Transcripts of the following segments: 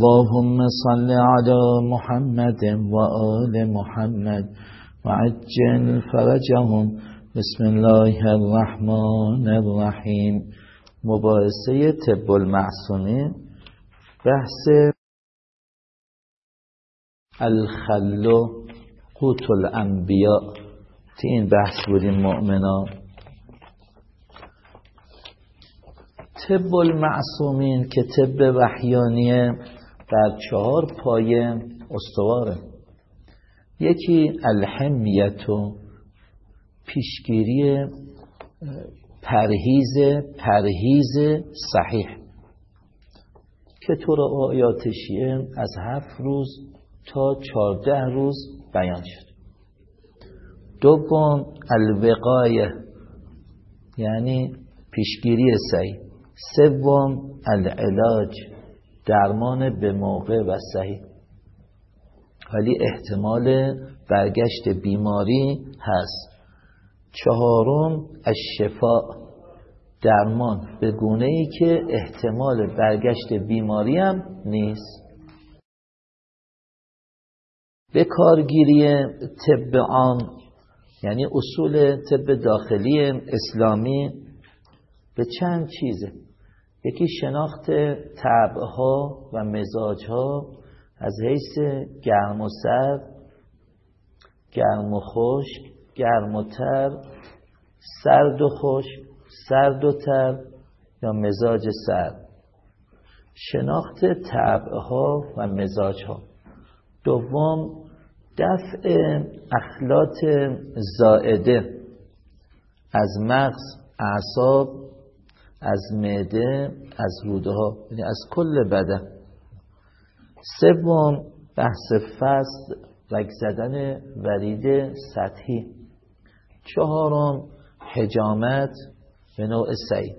اللهم صل على محمد وآل محمد وعجل فرجهم. بسم الله الرحمن الرحیم. مباحثه طب المعصومین. بحث الخلو قوت الانبیاء. تی این بحث بودیم مؤمنان طب المعصومین که طب وحیانیه در چهار پایه استواره. یکی الحمیتو پیشگیری پرهیز پرهیز صحیح. که طور آیاتشیه از هفت روز تا چارده روز بیان شد. دوم الوقایه یعنی پیشگیری صحیح سوم العلاج. درمان به موقع و صحیح. ولی احتمال برگشت بیماری هست. چهارم الشفاء درمان. به گونه ای که احتمال برگشت بیماری هم نیست. به کارگیری طب عام یعنی اصول طب داخلی اسلامی به چند چیزه. یکی شناخت طبعها و مزاجها از حیث گرم و سرد گرم و خشک گرم و تر سرد و خشک سرد و تر یا مزاج سرد. شناخت طبعها و مزاجها. دوم دفع اخلاط زائده. از مغز اعصاب از معده از روده ها یعنی از کل بدن. سوم بحث فصل رگ زدن ورید سطحی. چهارم حجامت به نوع سعی.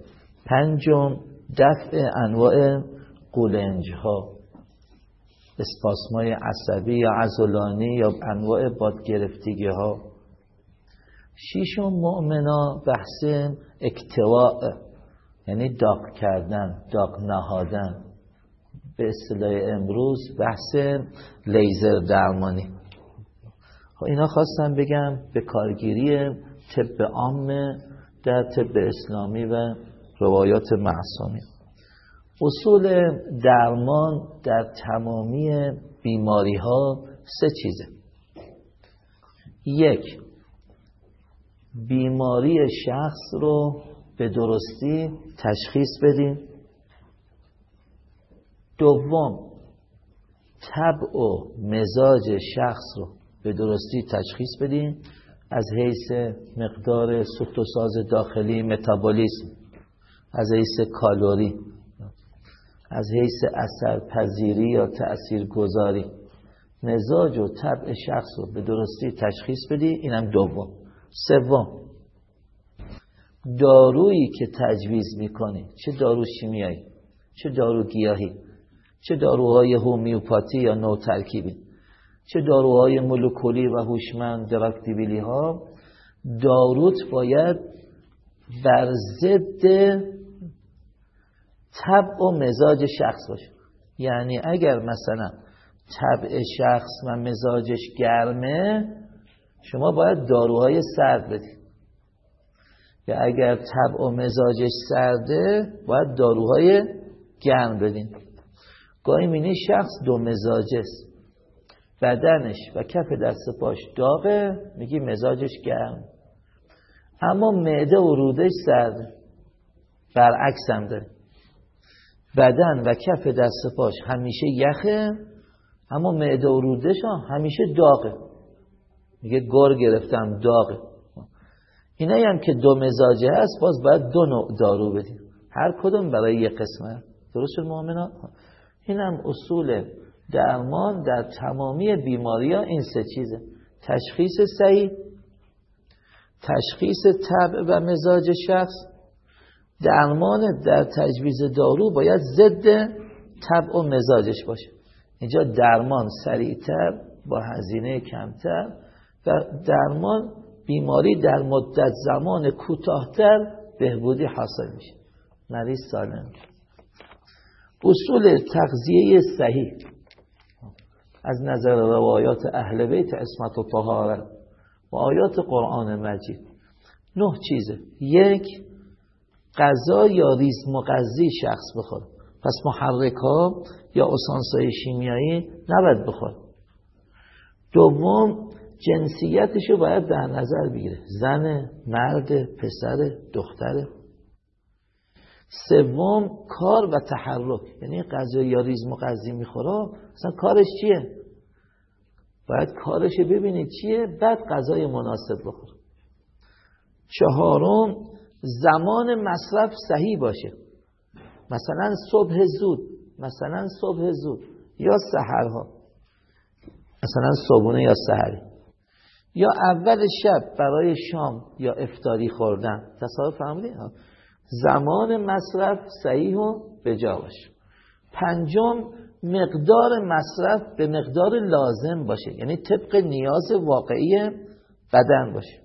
پنجم دفع انواع قولنج ها اسپاسمای عصبی یا عضلانی یا انواع بادگرفتگی ها شیشم مؤمنا بحث اکتواء. یعنی داغ کردن داغ نهادن. به اصطلاح امروز بحث لیزر درمانی. خب اینا خواستم بگم به کارگیری طب عام در طب اسلامی و روایات معصومی. اصول درمان در تمامی بیماری ها سه چیزه. یک بیماری شخص رو به درستی تشخیص بدیم. دوم طبع و مزاج شخص رو به درستی تشخیص بدیم از حیث مقدار سوخت و ساز داخلی متابولیسم از حیث کالوری از حیث اثر پذیری یا تأثیر گذاری مزاج و طبع شخص رو به درستی تشخیص بدی اینم دوم. سوم دارویی که تجویز می‌کنی چه دارو شیمیایی چه دارو گیاهی چه داروهای هومیوپاتی یا نو ترکیبی چه داروهای مولکولی و هوشمند دراکتیبیلی ها داروت باید بر ضد طبع و مزاج شخص باشه. یعنی اگر مثلا طبع شخص و مزاجش گرمه شما باید داروهای سرد بدید. یا اگر طبع و مزاجش سرده باید داروهای گرم بدین گاهی مینی شخص دو مزاجه بدنش و کف دست پاش داغه میگی مزاجش گرم. اما معده و رودش سرده برعکس هم داره. بدن و کف دست پاش همیشه یخه اما معده و رودش همیشه داغه. میگه گور گرفتم داغه. اینایی هم که دو مزاجه هست باز باید دو نوع دارو بدیم. هر کدوم برای یک قسمه درست شد مؤمنان؟ این هم اصول درمان در تمامی بیماری ها این سه چیزه. تشخیص صحیح تشخیص طبع و مزاج شخص درمان در تجویز دارو باید ضد طبع و مزاجش باشه. اینجا درمان سریعتر با هزینه کمتر و درمان بیماری در مدت زمان کوتاهتر بهبودی حاصل میشه. مریض سالم. اصول تغذیه صحیح. از نظر روایات اهل بیت اسمت و طهاره و آیات قرآن مجید. نه چیزه. یک غذا یا ریز مغذی شخص بخوره پس محرک ها یا اسانسای شیمیایی نباید بخوره دوم جنسیتش رو باید در نظر بگیره. زن، مرد، پسر، دختره سوم کار و تحرک. یعنی غذا یا ریز مغذی می‌خوره مثلا کارش چیه؟ باید کارش ببینید چیه بعد غذای مناسب بخوره. چهارم زمان مصرف صحیح باشه. مثلا صبح زود مثلا صبح زود یا سحرها. مثلا صبحونه یا سحری. یا اول شب برای شام یا افتاری خوردن؟ تصادف فهمیدین زمان مصرف صحیح و بجا باشه. پنجم مقدار مصرف به مقدار لازم باشه. یعنی طبق نیاز واقعی بدن باشه.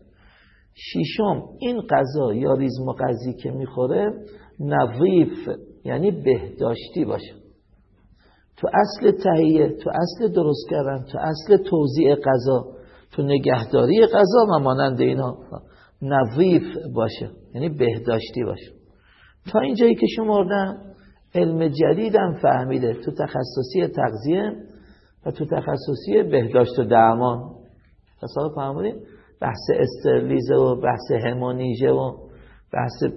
ششم این غذا یا ریز مغذی که می‌خوره نظیف یعنی بهداشتی باشه. تو اصل تهیه تو اصل درست کردن تو اصل توزیع غذا تو نگهداری غذا و مانند اینا. نظیف باشه یعنی بهداشتی باشه. تا اینجایی که شمردم علم جدیدم فهمیده. تو تخصصی تغذیه و تو تخصصی بهداشت و درمان. تصادف فهمیدید بحث استرلیزه و بحث همونیژه و بحث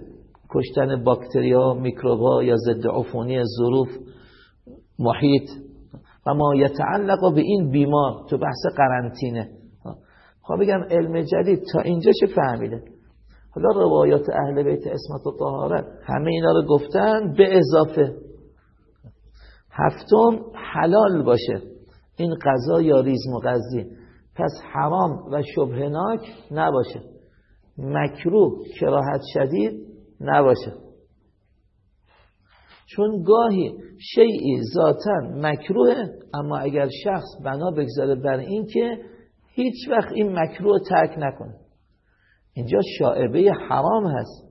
کشتن باکتریا میکروبا یا ضد عفونی ظروف محیط. و ما یتعلق به این بیمار تو بحث قرنطینه. خب بگم علم جدید تا اینجا چه فهمیده؟ حالا روایات اهل بیت اسمت و طهارت همه اینا رو گفتن به اضافه. هفتم حلال باشه. این قضا یا ریز مغذی. پس حرام و شبهناک نباشه. مکروه کراهت شدید نباشه. چون گاهی شیعی ذاتا مکروه اما اگر شخص بنا بگذاره بر این که هیچ وقت این مکروه ترک نکنه. اینجا شاعبه حرام هست.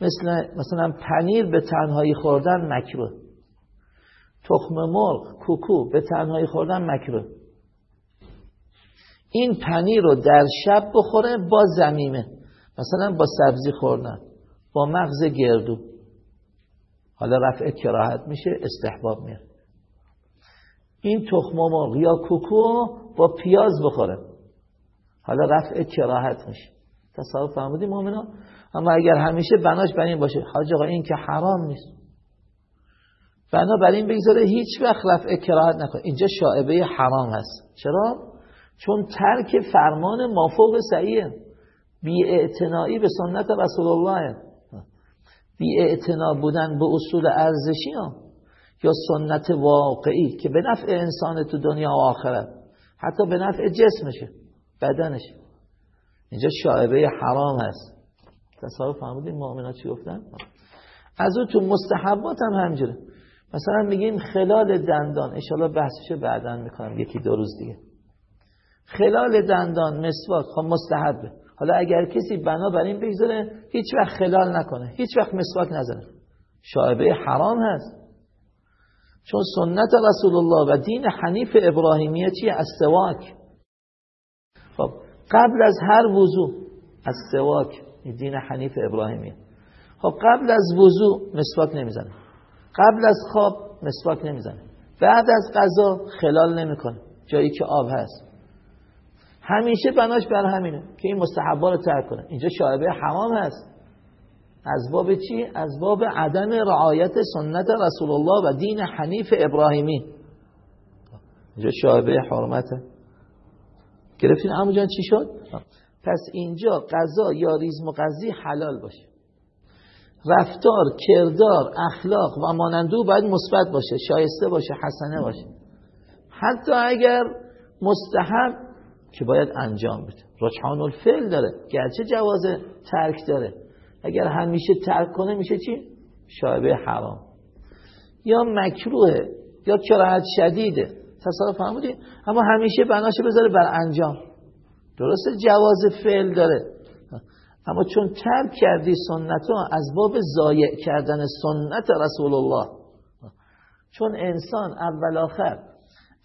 مثل مثلا پنیر به تنهایی خوردن مکروه. تخم مرغ کوکو به تنهایی خوردن مکروه. این پنیر رو در شب بخوره با زمیمه. مثلا با سبزی خوردن با مغز گردو. حالا رفع کراهت میشه استحباب میاد. این تخم مرغ یا کوکو با پیاز بخوره. حالا رفع کراهت میشه. تصور فهمیدیم مؤمنا اما اگر همیشه بناش بر این باشه. حاج آقا این که حرام نیست. بنا بر این بگذاره هیچ وقت رفع کراهت نکنه. اینجا شاعبه حرام هست چرا؟ چون ترک فرمان مافوق صحیحه بی اعتنایی به سنت رسول الله. بی اعتنا بودن به اصول ارزشی ها. یا سنت واقعی که به نفع انسان تو دنیا و آخرت حتی به نفع جسمشه بدنش. اینجا شاعبه حرام هست. تصور فهمیدین مؤمنات چی گفتن؟ از اون تو مستحبات هم همجوره مثلا میگیم خلال دندان اشالا بحثش بعدا می‌کنم یکی دو روز دیگه. خلال دندان مسواک خب مستحبه. حالا اگر کسی بنا بر این بگذاره هیچ وقت خلال نکنه هیچ وقت مسواک نزنه. شاعبه حرام هست. چون سنت رسول الله و دین حنیف ابراهیمیه چیه؟ از سواک. خب قبل از هر وضوع از سواک دین حنیف ابراهیمی خب قبل از وضوع مسواک نمی‌زنه. قبل از خواب مسواک نمی‌زنه. بعد از غذا خلال نمی‌کنه. جایی که آب هست. همیشه بناش بر همینه که این مستحبا رو ترک کنه. اینجا شایبه حمام هست. از باب چی؟ از باب عدم رعایت سنت رسول الله و دین حنیف ابراهیمی. اینجا شایبه حرمته. گرفتین امو جان چی شد؟ پس اینجا قضا یا ریزم و قضی حلال باشه. رفتار کردار اخلاق و مانندو باید مثبت باشه شایسته باشه حسنه باشه. حتی اگر مستحب که باید انجام بده. رجحان الفعل داره. گرچه جواز ترک داره. اگر همیشه ترک کنه میشه چی؟ شایبه حرام. یا مکروه یا کراهت شدیده. تصادف فرمودید اما همیشه بناشه بذاره بر انجام. درسته جواز فعل داره. اما چون ترک کردی سنت از باب زایع کردن سنت رسول الله چون انسان اول آخر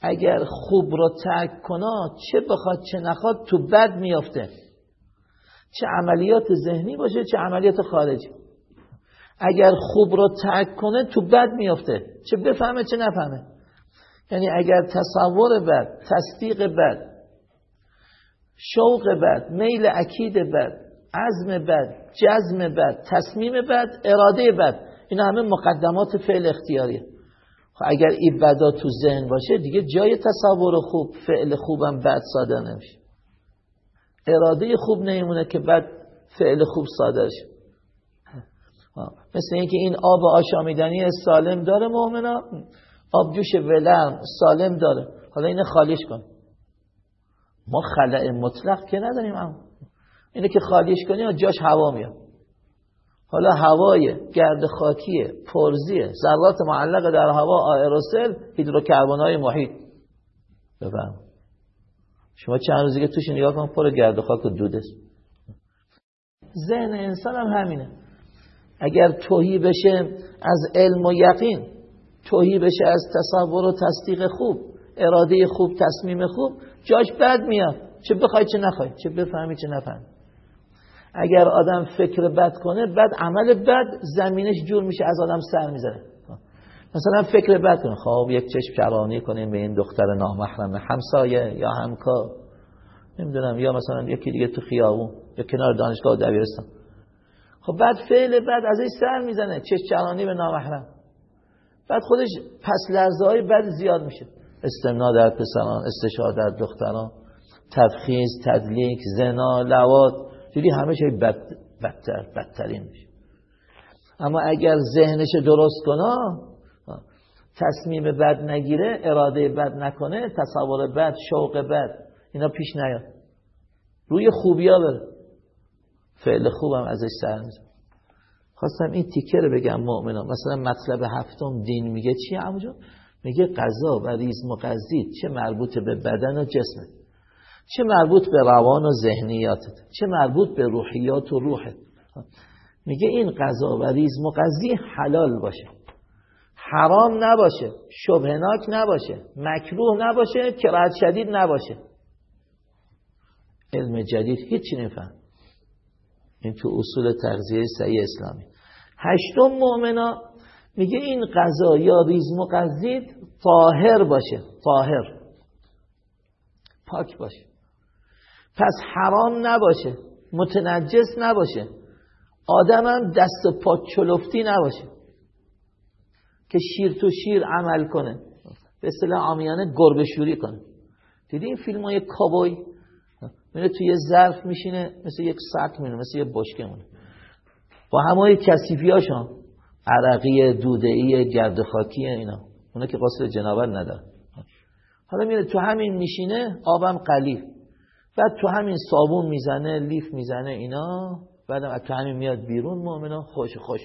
اگر خوب رو ترک کنه چه بخواد چه نخواد تو بد میافته. چه عملیات ذهنی باشه چه عملیات خارجی. اگر خوب رو ترک کنه تو بد میافته. چه بفهمه چه نفهمه. یعنی اگر تصور بد تصدیق بد شوق بد میل اکید بد عزم بد جزم بد تصمیم بد اراده بد این همه مقدمات فعل اختیاریه. خب اگر این بدا تو ذهن باشه دیگه جای تصور خوب فعل خوبم بد صادر نمیشه. اراده خوب نمیمونه که بعد فعل خوب صادر شه. مثل اینکه این آب آشامیدنی سالم داره مؤمنا آب جوش ولرم سالم داره. حالا اینه خالیش کن. ما خلع مطلق که نداریم اما. اینه که خالیش کنی جاش هوا میاد. حالا هوای گرد خاکیه پرزیه ذرات معلق در هوا آئروسل هیدروکربن های محیط. بفهم شما چند روزی که توش نگاه کن پر گرد خاک و دوده ذهن انسان هم همینه. اگر توهی بشه از علم و یقین توهی بشه از تصور و تصدیق خوب اراده خوب تصمیم خوب جاش بد میاد. چه بخوای چه نخوای چه بفهمی چه نفهمی. اگر آدم فکر بد کنه بعد عمل بد زمینش جور میشه از آدم سر می‌زنه مثلا فکر بد کنه خب یک چشم کرانی کنیم به این دختر نامحرم همسایه یا همکار. نمی‌دونم یا مثلا یکی دیگه تو خیابون یا کنار دانشگاه دبیرستان. خب بعد فعل بعد از این سر می‌زنه. چشم کرانی به نامحرم. بعد خودش پس لرزه های بد زیاد میشه. استمنا در پسران استشهاد در دختران تفخیز تدلیک زنا لوات دیدی همه چیز بد بدتر بدترین میشه. اما اگر ذهنش درست کنه تصمیم بد نگیره اراده بد نکنه تصور بد شوق بد اینا پیش نیاد. روی خوبی ها بره. فعل خوبم ازش سر خواستم این تیکه رو بگم مؤمنان. مثلا مطلب هفتم دین میگه چی؟ همونجا میگه قضا و ریز مقضید چه مربوط به بدن و جسمت چه مربوط به روان و ذهنیاتت. چه مربوط به روحیات و روحت. میگه این قضا و ریز مقضی حلال باشه. حرام نباشه شبهناک نباشه مکروه نباشه کرات شدید نباشه. علم جدید هیچی نفهم. این تو اصول تغذیه صحیح اسلامی. هشتم مؤمنا میگه این قضا یا ریز مقضید طاهر باشه طاهر. پاک باشه. پس حرام نباشه متنجس نباشه. آدمم دست و پا چلفتی نباشه. که شیر تو شیر عمل کنه. به اصطلاح عامیانه گربه شوری کنه. دیدی این فیلم های کابوی؟ میره توی یه ظرف میشینه مثل یک سک میونه مثل یه بشکه مونه با همه کسیفی هاشون عرقی دودهی گرد خاکی اینا. اونا که قصد جنابت نداره حالا میره تو همین میشینه آبم قلیل. بعد تو همین صابون می‌زنه لیف می‌زنه اینا. بعدم تو همین میاد بیرون مؤمنا خوش خوش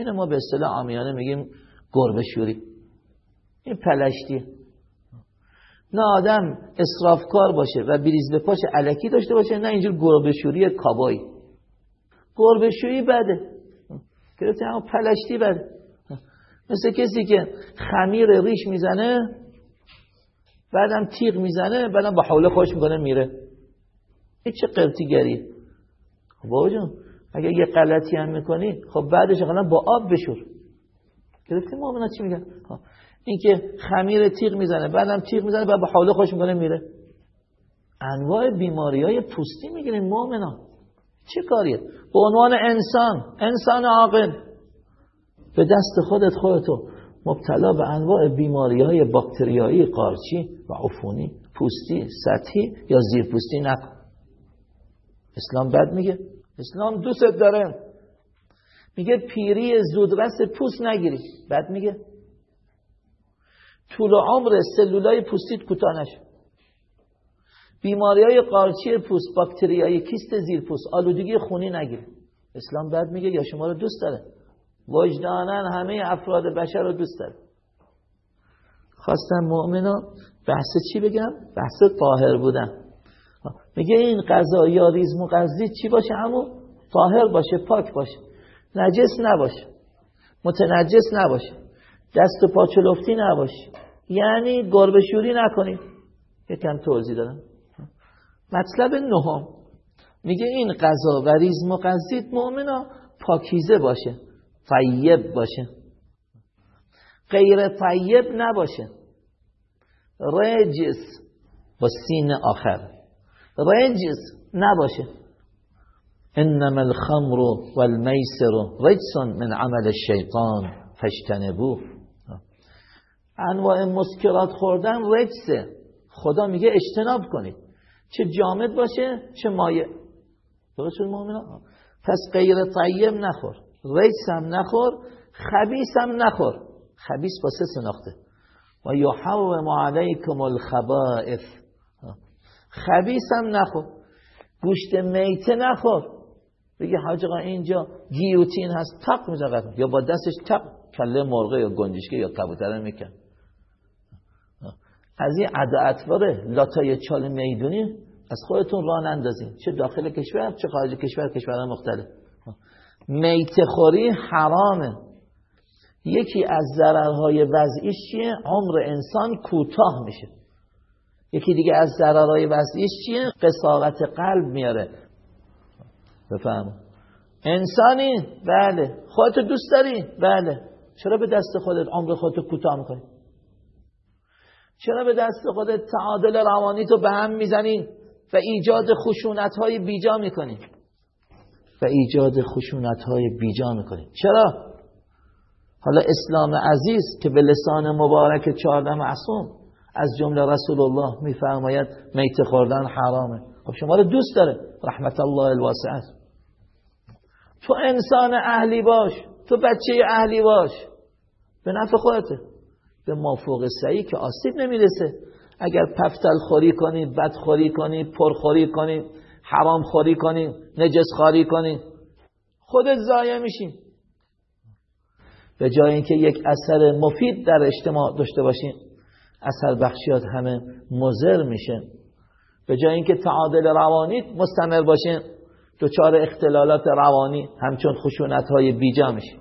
اینو ما به اصطلاح عامیانه میگیم گربه شوری. این پلشتی. نه آدم اصرافکار باشه و بریز به پاش علکی داشته باشه نه اینجور گربه شوری کابایی گربه شوری بده. گرفتی اما پلشتی بده. مثل کسی که خمیر ریش می‌زنه بعدم تیغ می‌زنه بعدم با حوله خوش می‌کنه میره. این چه قرتیگری خب جون اگه یه غلطی هم می‌کنی خب بعدش اقلا با آب بشور. گرفتی مؤمنا چی میگن؟ خب. این که خمیر تیغ می‌زنه بعدم تیغ می‌زنه بعد با حوله خوش می‌کنه میره. انواع بیماری های پوستی می‌گیرین مؤمنا چه کاریه؟ به عنوان انسان انسان عاقل. به دست خودت خودتو. مبتلا به انواع بیماری های باکتریایی قارچی و عفونی. پوستی سطحی یا زیرپوستی نکن. اسلام بد میگه. اسلام دوست داره. میگه پیری زودرس پوست نگیری بد میگه طول عمر سلولای پوستیت کوتاه نشه. بیماری های قارچی پوست باکتریایی کیست زیر پوست آلودگی خونی نگیره. اسلام بد میگه یا شما رو دوست داره. وجدانن همه افراد بشر رو دوست داره. خواستم مؤمنا بحث چی بگم؟ بحث طاهر بودن. میگه این قضا یا ریز مقضی چی باشه؟ همون؟ طاهر باشه پاک باشه. نجس نباشه. متنجس نباشه. دست و پا چلفتی نباشید یعنی گربه شوری نکنید یکم توضیح دارم مطلب نهم. میگه این غذا و ریز مؤمنا پاکیزه باشه. طیب باشه. غیر طیب نباشه. رجس. با سین آخر. رجس نباشه. انما الخمر والمیسر رجس من عمل الشیطان فاجتنبوه. انواع مسکرات خوردن رجسه. خدا میگه اجتناب کنید. چه جامد باشه چه مایه درست شد پس غیر طیب نخور. رجس هم نخور خبیس هم نخور. خبیس با سه سناخته و یحرم علیکم الخبائث. خبیس هم نخور. گوشت میته نخور. بگه حاج اینجا گیوتین هست تق می‌زنه یا با دستش تق کله مرغه یا گنجشکه یا کبوتره میکن از این عده لاتای چال می‌دونی از خودتون راه اندازین چه داخل کشور چه خارج کشور کشورهای مختلف. میته خوری حرامه. یکی از ضررهای وضعیش چیه؟ عمر انسان کوتاه میشه. یکی دیگه از ضررهای وضعیش چیه؟ قصاوت قلب میاره. بفهم انسانی؟ بله. خودت دوست داری؟ بله. چرا به دست خودت عمر خودت کوتاه می‌کنی؟ چرا به دست خودت تعادل روانی تو به هم می‌زنی و ایجاد خشونت های بیجا می‌کنی؟ و ایجاد خشونت های بیجا می‌کنی. چرا؟ حالا اسلام عزیز که به لسان مبارک چهارده معصوم از جمله رسول الله میفرماید میت خوردن حرامه. خب شما رو دوست داره. رحمت الله الواسعه تو انسان اهلی باش. تو بچه اهلی باش. به نفع خودته. به مافوق سعی که آسیب نمی‌رسه. اگر پفتل خوری کنی بد خوری کنی پر خوری کنی حرام خوری کنی نجس خوری کنی خودت ضایع میشین به جای اینکه یک اثر مفید در اجتماع داشته باشین اثر بخشیات همه مزر میشه. به جای اینکه تعادل روانی مستمر باشین دچار اختلالات روانی همچون خشونت های بیجا میشه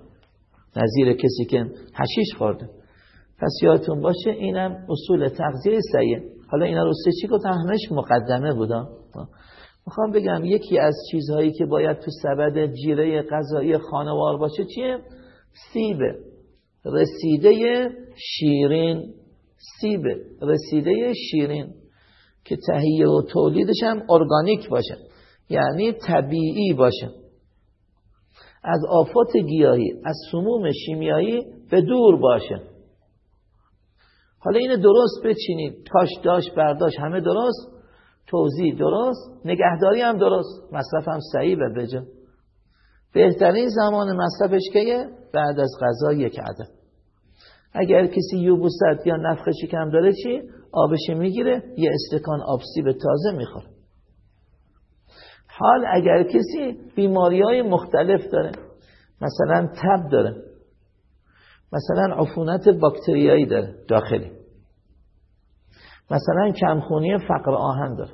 نظیر کسی که حشیش خورده. پس یادتون باشه اینم اصول تغذیه سعیه حالا اینا رو سه چی گفتم همش مقدمه بودم می‌خوام بگم یکی از چیزهایی که باید تو سبد جیره غذایی خانوار باشه چیه؟ سیبه رسیده شیرین. سیبه رسیده شیرین که تهیه و تولیدش هم ارگانیک باشه. یعنی طبیعی باشه. از آفات گیاهی از سموم شیمیایی به دور باشه. حالا اینو درست بچینید. کاش داشت برداشت همه درست. توضیح درست. نگهداری هم درست. مصرف هم صحیح و بجا. بهترین زمان مصرفش که بعد از غذا یک عدد. اگر کسی یوبوست یا نفخ شکم داره چی؟ آبش می‌گیره یه استکان آب سیب تازه می‌خوره. حال اگر کسی بیماری های مختلف داره مثلا تب داره مثلا عفونت باکتریایی داره داخلی مثلا کمخونی فقر آهن داره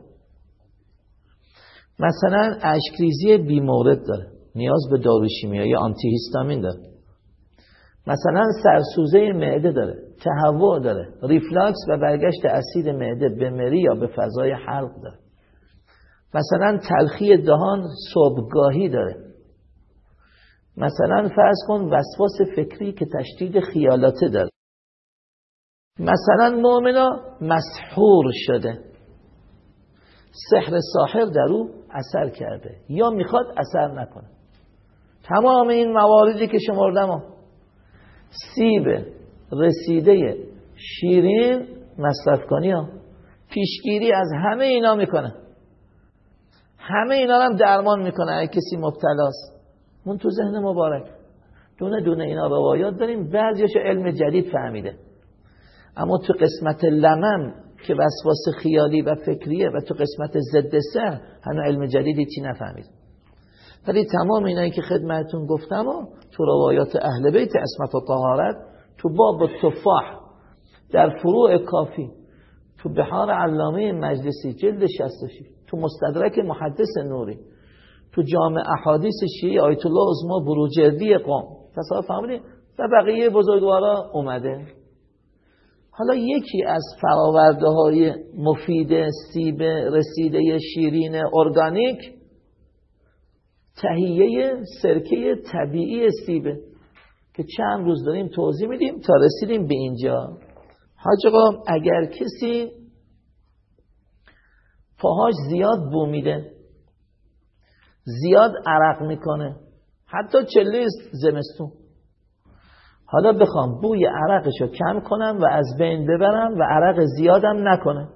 مثلا اشکریزی بیمورد داره نیاز به دارو شیمیایی آنتی هیستامین داره. مثلا سرسوزه معده داره تهوع داره ریفلاکس و برگشت اسید معده به مری یا به فضای حلق داره. مثلا تلخی دهان صبحگاهی داره. مثلا فرض کن وسواس فکری که تشدید خیالاته داره. مثلا مؤمنا مسحور شده. سحر ساحر در او اثر کرده یا می‌خواد اثر نکنه. تمام این مواردی که شمردم سیب رسیده شیرین مصرف کنی ها. پیشگیری از همه اینا می‌کنه. همه اینا هم درمان می‌کنه. اگه کسی مبتلاست. من تو ذهن مبارک. دونه دونه اینا روایات داریم. بعضیش علم جدید فهمیده. اما تو قسمت لمم که وسواس خیالی و فکریه و تو قسمت ضد سر هنو علم جدیدی چی نفهمید؟ ولی تمام اینایی که خدمتون گفتم و تو روایات اهل بیت اسمت و طهارت تو باب تفاح در فروع کافی تو بحار علامه مجلسی جلد 66 تو مستدرک محدث نوری تو جامع احادیث شیعی آیت الله عظما بروجردی قوم. تصور فهمیدین و بقیه بزرگوارا اومده. حالا یکی از فراورده های مفید سیب رسیده شیرین ارگانیک تهیه سرکه طبیعی سیبه که چند روز داریم توضیح میدیم تا رسیدیم به اینجا. حاج اگر کسی پاهاش زیاد بو میده زیاد عرق می‌کنه حتی چله زمستون. حالا بخوام بوی عرقش رو کم کنم و از بین ببرم و عرق زیادم نکنه.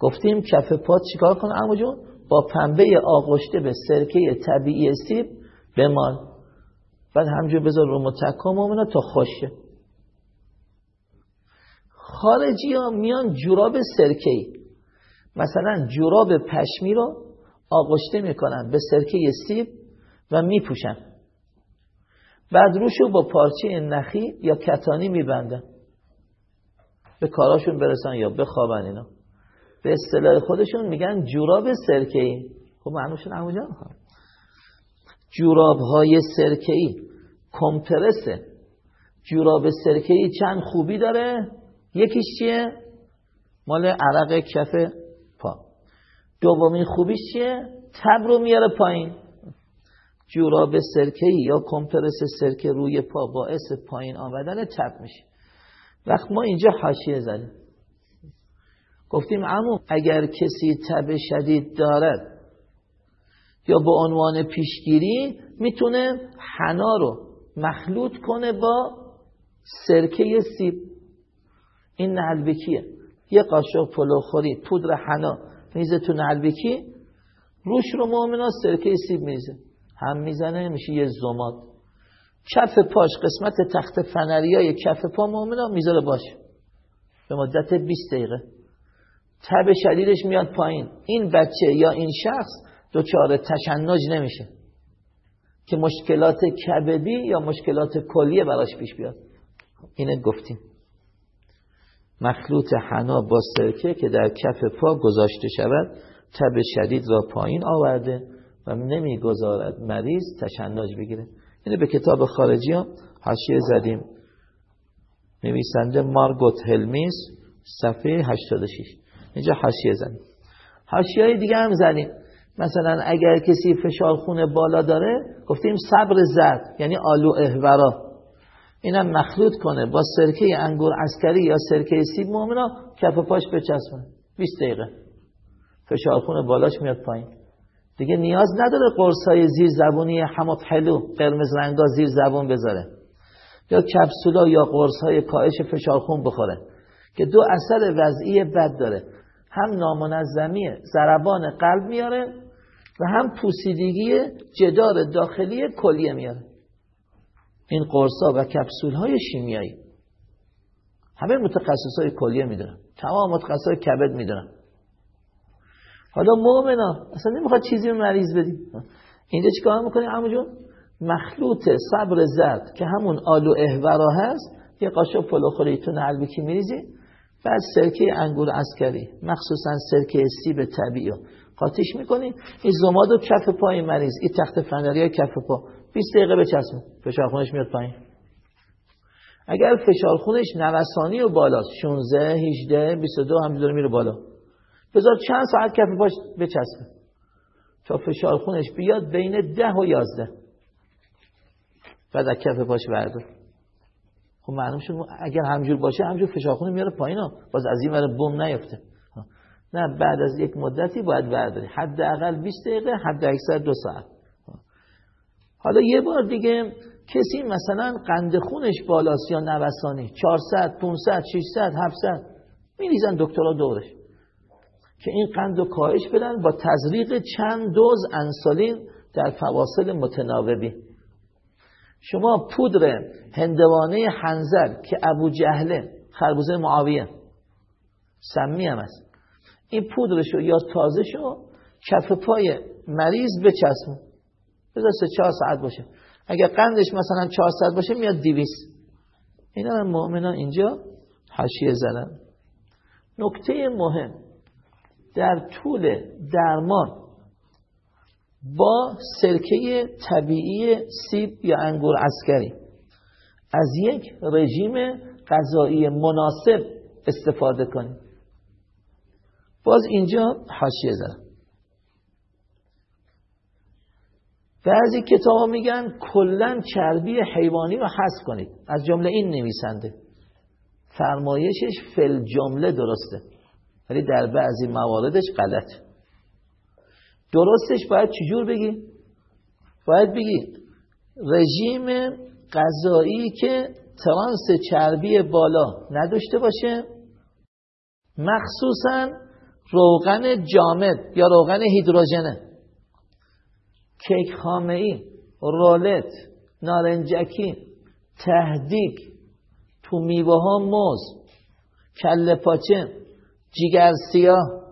گفتیم کف پات چیکار کنه؟ اما جون؟ با پنبه آغشته به سرکه طبیعی سیب بمال. بعد همجور بذار رو متکم مومنه تا خوشه خارجی ها میان جوراب سرکه ای مثلا جوراب پشمی رو آغشته می‌کنن به سرکه سیب و میپوشن. بعد روشو با پارچه نخی یا کتانی میبندن. به کاراشون برسن یا بخوابن اینا. به اصطلاح خودشون میگن جوراب سرکه ای خب معنوشون همونجا جوراب های سرکه ای کمپرسه. جوراب سرکه ای چند خوبی داره؟ یکیش چیه؟ مال عرق کف پا. دومین خوبیش چیه؟ تب رو میاره پایین. جوراب سرکه یا کمپرس سرکه روی پا باعث پایین آمدن تب میشه. وقت ما اینجا حاشیه زدیم. گفتیم اما اگر کسی تب شدید دارد یا به عنوان پیشگیری می‌تونه حنا رو مخلوط کنه با سرکه سیب. این نعلبکیه یه قاشق پلوخوری پودر حنا میزه تو نعلبکی روش رو مؤمنا سرکه سیب میزه. هم می‌زنه میشه یه زماد. کف پاش قسمت تخت فنریای کف پا مؤمنا می‌ذاره باشه به مدت 20 دقیقه. تب شدیدش میاد پایین. این بچه یا این شخص دچار تشنج نمیشه که مشکلات کبدی یا مشکلات کلیه براش پیش بیاد. اینه گفتیم. مخلوط حنا با سرکه که در کف پا گذاشته شود تب شدید را پایین آورده و نمی‌گذارد مریض تشنج بگیره. اینه به کتاب خارجی ها حاشیه زدیم. نویسنده مارگوت هلمیس صفحه 86 اینجا حاشیه زدیم حاشیه دیگه هم زدیم مثلا اگر کسی فشار خون بالا داره گفتیم صبر زد یعنی آلو اهورا اینم مخلوط کنه با سرکه انگور عسکری یا سرکه سیب مومنا کف پاش بچسبونه. 20 دقیقه. فشار خون بالاش میاد پایین. دیگه نیاز نداره قرصای زیر زبونی حمات حلو قرمز رنگا زیر زبون بذاره. یا کپسولا یا قرصای کاهش فشار خون بخوره. که دو اثر وضعی بد داره. هم نامنظمی ضربان قلب میاره و هم پوسیدگی جدار داخلی کلیه میاره. این قرصا و کپسول های شیمیایی. همه متخصص های کلیه می‌دونن. تمام متخصص های کبد می‌دونن. حالا مؤمنا اصلا نمی‌خواد چیزی رو مریض بدیم اینجا چیکار می‌کنیم همون جون؟ مخلوط صبر زرد که همون آلو اهورا هست. یه قاشق پلوخوری تو نلبکی میریزی. بعد سرکه انگور اسکری مخصوصا سرکه سیب طبیعی. قاطیش می‌کنی این زماد و کف پای مریض. این تخت فنری کف پا. 20 دقیقه بچسبون. فشار خونش میاد پایین. اگر فشار خونش نوسانی و بالاست. 16 18 22 همینطور میره بالا. بذار چند ساعت کف پاش بچسبه. تا فشار خونش بیاد بین 10 و 11 بعد از کف پاش بردار. خب معلوم شد اگر همجور باشه همجور فشار خون میاره پایین ها. باز از این بوم نیفته. نه بعد از یک مدتی باید برداری. حداقل 20 دقیقه حد اکثر دو ساعت. حالا یه بار دیگه کسی مثلا قند خونش بالاست یا نوسانی. 400 500 600 700 میریزن دکترها دورش. که این قند رو کاهش بدن با تزریق چند دوز انسولین در فواصل متناوبی. شما پودر هندوانه حنزل که ابو جهله خربوزه معاویه سمی هم است این پودرشو یا تازه شو کف پای مریض بچسبون. بذار سه چهار ساعت باشه. اگر قندش مثلا چهار ساعت باشه میاد دیویس اینا هم مؤمنان اینجا حشیه زدن. نکته مهم در طول درمان با سرکه طبیعی سیب یا انگور عسکری. از یک رژیم غذایی مناسب استفاده کنیم. باز اینجا حاشیه زدم. بعضی کتاب میگن کلا چربی حیوانی رو حذف کنید. از جمله این نویسنده. فرمایشش فل جمله درسته. ولی در بعضی مواردش غلط درستش باید چجور بگی؟ باید بگی رژیم غذایی که ترانس چربی بالا نداشته باشه مخصوصا روغن جامد یا روغن هیدروژنه کیک خامه ای رولت نارنجکی تهدیگ تو میوه ها موز کله پاچه جیگر سیاه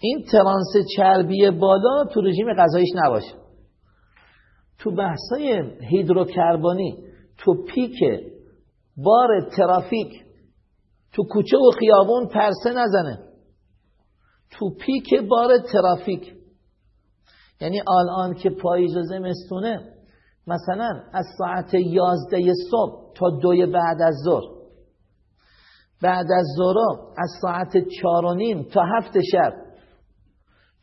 این ترانس چربی بالا تو رژیم غذاییش نباشه. تو بحثای هیدروکربانی تو پیک بار ترافیک تو کوچه و خیابون پرسه نزنه. تو پیک بار ترافیک. یعنی الان که پاییز زمستونه مثلا از ساعت یازده صبح تا دوی بعد از ظهر. بعد از ظهر از ساعت چار و نیم تا هفت شب.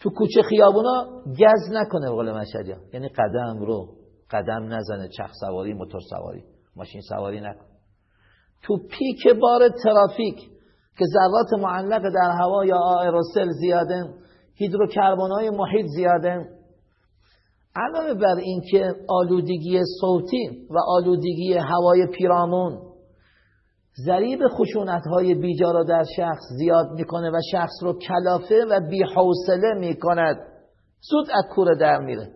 تو کوچه خیابونا گز نکنه بقول مشهدی. یعنی قدم رو قدم نزنه چخ سواری موتور سواری. ماشین سواری نکن. تو پیک بار ترافیک که ذرات معلق در هوا یا آئروسل زیاده هیدروکربن های محیط زیاده علاوه بر اینکه آلودگی صوتی و آلودگی هوای پیرامون ذریب خشونت های بیجا را در شخص زیاد می‌کنه و شخص رو کلافه و بیحوصله می‌کند. زود از کوره در میره.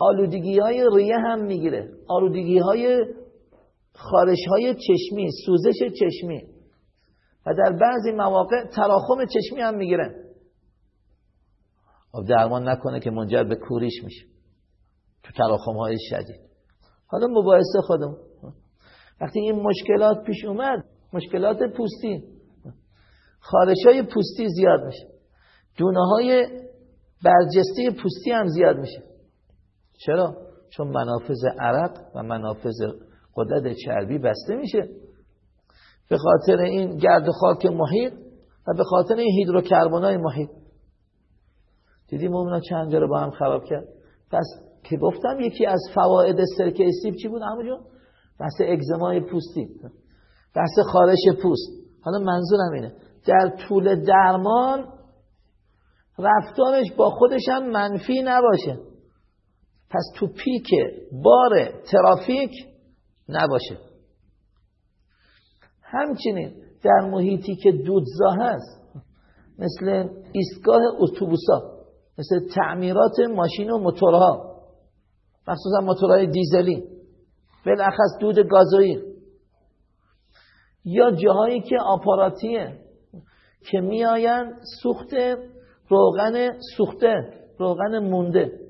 آلودگی های ریه هم می‌گیره. آلودگی های خارش های چشمی سوزش چشمی. و در بعضی مواقع تراخم چشمی هم می‌گیره درمان نکنه که منجر به کوریش میشه. تو تراخم های شدید. حالا مباحثه خودم وقتی این مشکلات پیش اومد مشکلات پوستی. خارش های پوستی زیاد میشه. دونه های برجسته پوستی هم زیاد میشه. چرا؟ چون منافذ عرق و منافذ قدرت چربی بسته میشه. به خاطر این گرد و خاک محیط و به خاطر این هیدروکربنای محیط. دیدیم اونا چند رو با هم خراب کرد؟ پس که گفتم یکی از فواید سرکه سیب چی بود؟ همونجا بحث اگزمای پوستی. بحث خارش پوست. حالا منظورم اینه. در طول درمان رفتارش با خودش هم منفی نباشه. پس تو پیک بار ترافیک نباشه. همچنین در محیطی که دودزا هست مثل ایستگاه اتوبوسا مثل تعمیرات ماشین و موتورها مخصوصا موتورهای دیزلی بالاخص دود گازوئیل یا جاهایی که آپاراتیه که میآیند سوخت روغن سوخته روغن مونده.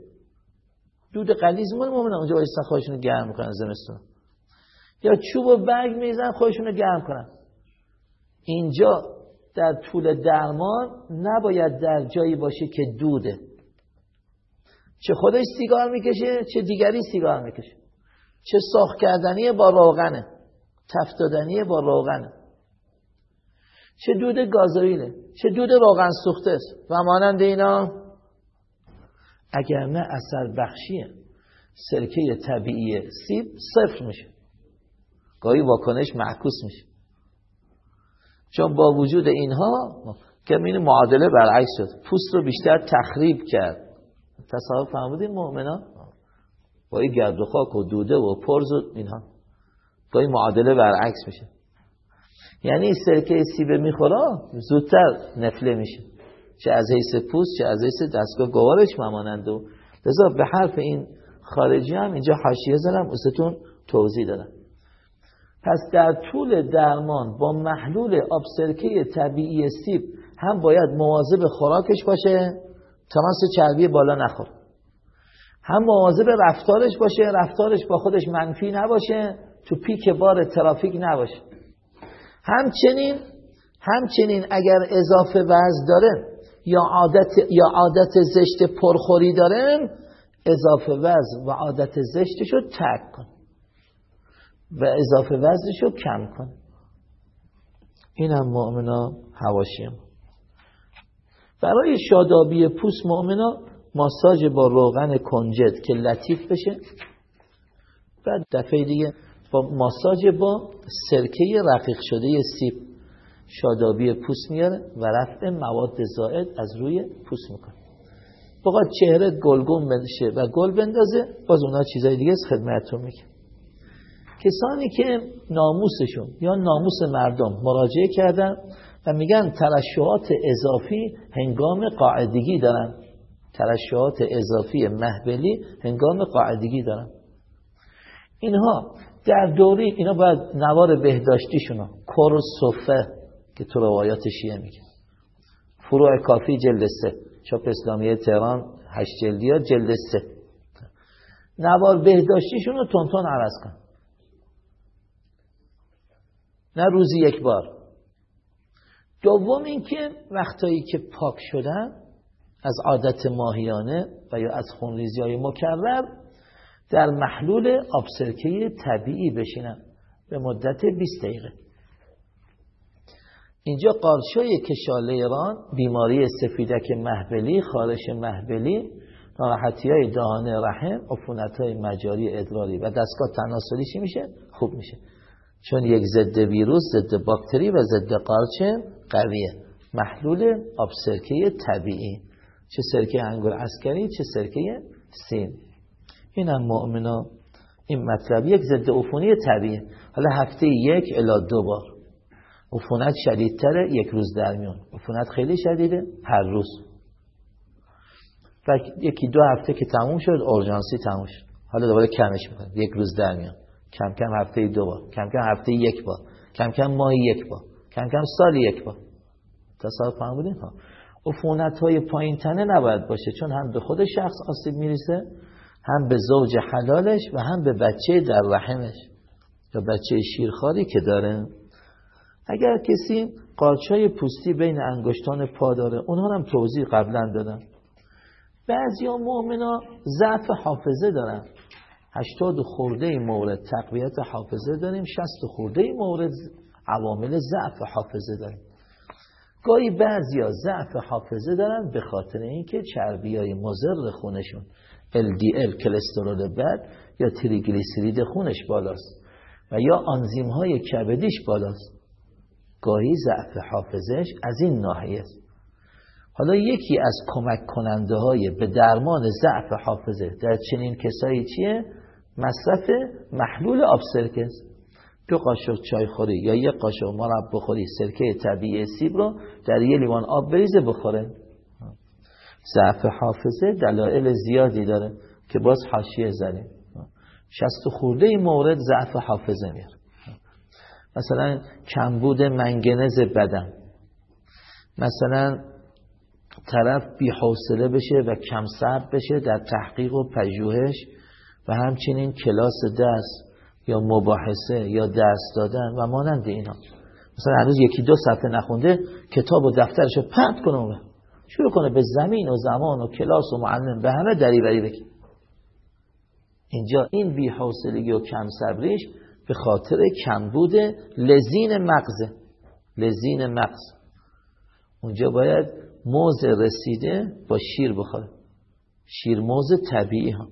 دود قلیز مال مؤمنه اونجا وایسن خودشونو گرم می‌کنن زمستون. یا چوب و برگ میزن خودشونو گرم کنن. اینجا در طول درمان نباید در جایی باشه که دوده. چه خودش سیگار می‌کشه چه دیگری سیگار می‌کشه. چه ساخت کردنی با روغنه تفتادنی با روغنه. چه دود گازوئیله چه دود روغن سوخته است. و مانند اینا اگر نه اثر بخشی سرکه طبیعی سیب صفر میشه. گاهی واکنش معکوس میشه. چون با وجود اینها که این معادله برعکس شد. پوست رو بیشتر تخریب کرد. تصاحب فهمودین مؤمنا با این گرد و خاک و دوده و پرز و اینها. گاهی معادله برعکس میشه. یعنی سرکه سیب میخورا زودتر نفله میشه. چه از حیث پوست چه از حیث دستگاه گوارش ممانند و لذا به حرف این خارجی هم اینجا حاشیه زدم استون توضیح دادم. پس در طول درمان با محلول آبسرکه طبیعی سیب هم باید مواظب خوراکش باشه تماس چربی بالا نخور هم مواظب رفتارش باشه رفتارش با خودش منفی نباشه تو پیک بار ترافیک نباشه. همچنین همچنین اگر اضافه وزن داره یا عادت, یا عادت زشت پرخوری دارن اضافه وزن و عادت زشتش رو ترک کن و اضافه وزنش رو کم کنه این هم مؤمنا حواشی برای شادابی پوست مؤمنا ماساژ با روغن کنجد که لطیف بشه. بعد دفعه دیگه با ماساژ با سرکه رقیق شده سیب شادابی پوست میاره و رفع مواد زائد از روی پوست می‌کنه. بخواد چهره گلگون بشه و گل بندازه باز اونا چیزای دیگه از خدمتتون میگه کسانی که ناموسشون یا ناموس مردم مراجعه کردن و میگن ترشحات اضافی هنگام قاعدگی دارن ترشحات اضافی محبلی هنگام قاعدگی دارن. اینها در دوری اینا باید نوار بهداشتیشون کر صفه که تو روایات شیعه میگه. فروع کافی جلد سه. چاپ اسلامی تهران هشت جلدی ها جلد سه. نوار بهداشتیشون رو تونتون عوض کن. نه روزی یک بار. دوم اینکه وقتایی که پاک شدن از عادت ماهیانه و یا از خونریزی های مکرر در محلول آبسرکه طبیعی بشینن به مدت 20 دقیقه. اینجا قارچای کشاله ایران بیماری سفیدک محبلی خارش محبلی ناراحتی های دهانه رحم عفونت های مجاری ادراری و دستگاه تناسلی چی میشه؟ خوب میشه. چون یک ضد ویروس ضد باکتری و ضد قارچ قویه. محلول آب سرکه طبیعی. چه سرکه انگور عسکری چه سرکه سین. این هم مؤمنا این مطلب یک ضد عفونی طبیعی. حالا هفته یک الا دو بار. عفونت شدیدتره یک روز در میون. عفونت خیلی شدیده هر روز. و یکی دو هفته که تموم شد اورژانسی تموم شد. حالا دوباره کمش می‌کنه. یک روز در میون. کم کم هفته دو بار. کم کم هفته یک بار. کم کم ماهی یک بار. کم کم سالی یک بار. تصادف فهم بودیم؟ ها. عفونت های پایین تنه نباید باشه چون هم به خود شخص آسیب میریسه هم به زوج حلالش و هم به بچه در رحمش یا بچه شیرخواری که داره. اگر کسی قارچای پوستی بین انگشتان پا داره اونها هم توضیح قبلا دادم. بعضی ها مؤمنا ضعف حافظه دارن. هشتاد خورده مورد تقویت حافظه داریم شست خورده مورد عوامل ضعف حافظه داریم. گاهی بعضی ها ضعف حافظه دارن به خاطر اینکه چربی های مزر خونشون LDL کلسترول بد یا تریگلیسیرید خونش بالاست و یا آنزیم های کبدیش بالاست. گاهی ضعف حافظش از این ناحیه است. حالا یکی از کمک کننده های به درمان ضعف حافظه در چنین کسایی چیه؟ مصرف محلول آب سرکه است دو قاشق چای خوری یا یک قاشق مرب بخوری سرکه طبیعی سیب رو در یه لیوان آب بریزه بخوره. ضعف حافظه دلایل زیادی داره که باز حاشیه زنیم شست خورده این مورد ضعف حافظه میاره مثلا کمبود منگنز بدن. مثلا طرف بی حوصله بشه و کم بشه در تحقیق و پژوهش و همچنین کلاس دست. یا مباحثه یا دست دادن و مانند اینا. مثلا هنوز یکی دو صفحه نخونده کتاب و دفترشو پرت کنه شروع کنه به زمین و زمان و کلاس و معلم به همه دریوری بگی. اینجا این بی حوصلگی و کم صبریش به خاطر کمبود لزین مغزه لزین مغز. اونجا باید موز رسیده با شیر بخوره. شیر موز طبیعی هم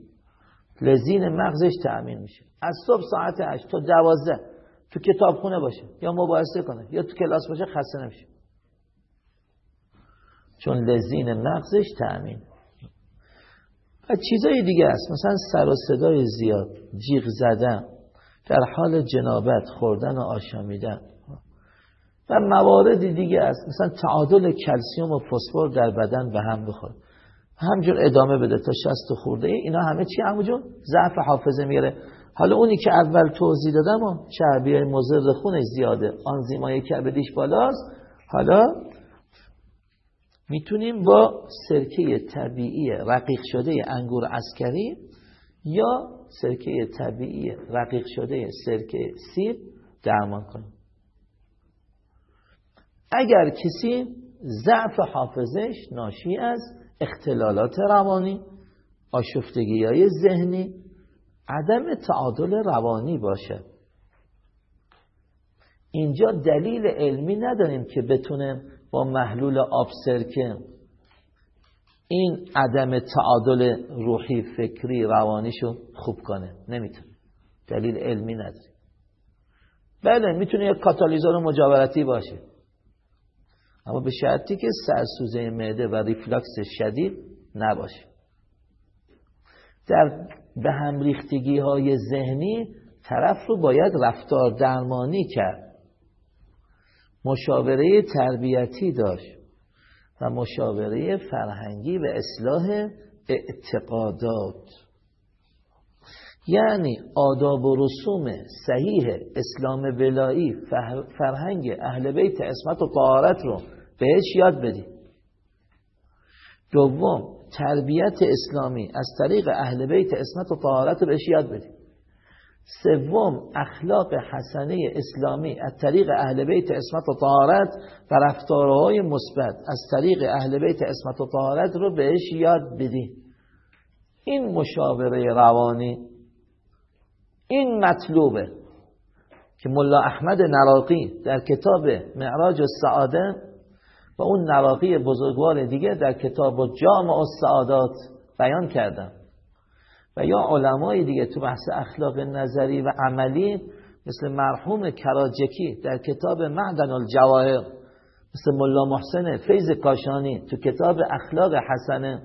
لزین مغزش تأمین میشه. از صبح ساعت 8 تا 12 تو کتابخونه باشه یا مباحثه کنه یا تو کلاس باشه خسته نمیشه. چون لزین مغزش تأمین. و چیزای دیگه است. مثلا سر و صدای زیاد جیغ زدن در حال جنابت خوردن و آشامیدن. و موارد دیگه است. مثلا تعادل کلسیوم و فسفر در بدن به هم بخوره. همجور ادامه بده تا شست خورده. اینا همه چی؟ همونجور ضعف حافظه میره حالا اونی که اول توضیح دادم و چربی خونش زیاده. آنزیمای کبدیش بالاست. حالا می‌تونیم با سرکه طبیعی رقیق شده انگور عسکری یا سرکه طبیعی رقیق شده سرکه سیب درمان کنیم. اگر کسی ضعف حافظش ناشی از اختلالات روانی آشفتگی های ذهنی عدم تعادل روانی باشه. اینجا دلیل علمی نداریم که بتونه با محلول آب سرکه این عدم تعادل روحی فکری روانیشو خوب کنه نمی‌تونه دلیل علمی نداریم. بله می‌تونه یک کاتالیزور مجاورتی باشه. اما به شرطی که سرسوزه معده و ریفلاکس شدید نباشه. در به هم ریختگی های ذهنی طرف رو باید رفتار درمانی کرد. مشاوره تربیتی داشت و مشاوره فرهنگی و اصلاح اعتقادات. یعنی آداب و رسوم صحیح اسلام ولایی فرهنگ اهل بیت اسمت و طهارت رو بهش یاد بدی. دوم تربیت اسلامی از طریق اهل بیت اسمت و طهارت رو بهش یاد بدی. سوم اخلاق حسنه اسلامی از طریق اهل بیت اسمت و طهارت و رفتارهای مثبت از طریق اهل بیت اسمت و طهارت رو بهش یاد بدی. این مشاوره روانی این مطلوبه که ملا احمد نراقی در کتاب معراج السعاده و اون نراقی بزرگوار دیگه در کتاب جامع السعادات بیان کردن. و یا علمای دیگه تو بحث اخلاق نظری و عملی مثل مرحوم کراجکی در کتاب معدن الجواهر مثل ملا محسن فیض کاشانی تو کتاب اخلاق حسنه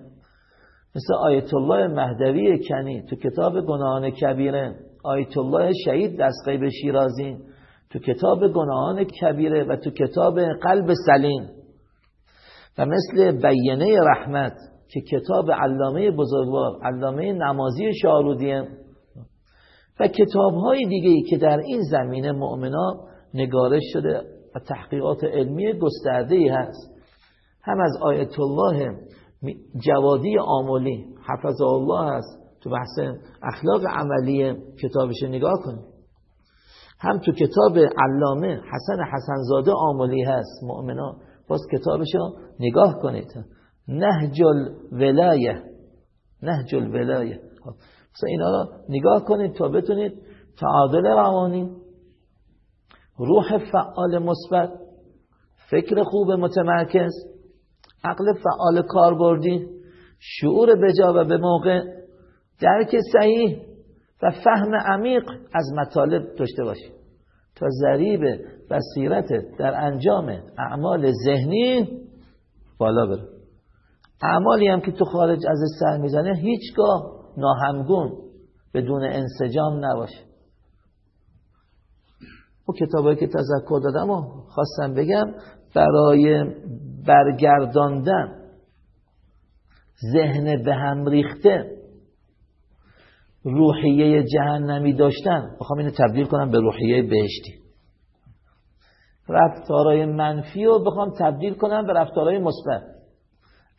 مثل آیت الله مهدوی کنی تو کتاب گناهان کبیره. آیت الله شهید دستقیب شیرازی تو کتاب گناهان کبیره و تو کتاب قلب سلیم. و مثل بیانه رحمت که کتاب علامه بزرگوار علامه نمازی شارودیه و کتاب های دیگه که در این زمینه مؤمنا نگارش شده و تحقیقات علمی گسترده ای هست. هم از آیت الله جوادی آمولی حفظ الله هست. تو بحث اخلاق عملی کتابش نگاه کنید هم تو کتاب علامه حسن حسنزاده آمولی هست مؤمنا باز کتابش نگاه کنید. نهج الولایه. نهج الولایه. خب. مثلا اینا رو نگاه کنید تا بتونید تعادل روانی روح فعال مثبت فکر خوب متمرکز عقل فعال کاربردی شعور بجا و به موقع درک صحیح و فهم عمیق از مطالب داشته باشید تا ذریب بصیرت در انجام اعمال ذهنی بالا بره. اعمالی هم که تو خارج از سر می‌زنه هیچگاه ناهمگون بدون انسجام نباشه. او کتابایی که تذکر دادم و خواستم بگم برای برگرداندن ذهن به هم ریخته روحیه جهنمی داشتن. بخوام اینو تبدیل کنم به روحیه بهشتی. رفتارهای منفی رو بخوام تبدیل کنم به رفتارهای مثبت.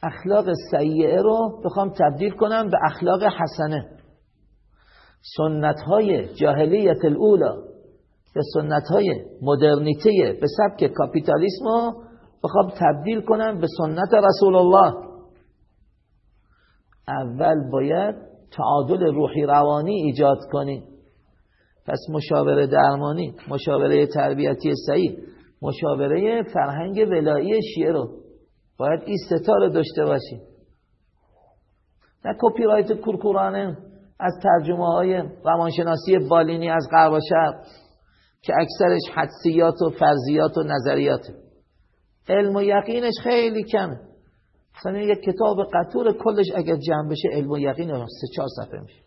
اخلاق سیعه رو بخوام تبدیل کنم به اخلاق حسنه. سنت های جاهلیت الاولا یا سنت های مدرنیته به سبک کاپیتالیسم رو بخوام تبدیل کنم به سنت رسول الله. اول باید تعادل روحی روانی ایجاد کنی پس مشاوره درمانی مشاوره تربیتی سعی مشاوره فرهنگ ولایی شیعه رو. باید این ستا رو داشته باشیم. نه کپی رایت کورکورانه از ترجمه های روانشناسی بالینی از غرب و شرق که اکثرش حدسیات و فرضیات و نظریات علم و یقینش خیلی کمه. مثلا یک کتاب قطور کلش اگر جمع بشه علم و یقین سه چهار صفحه میشه.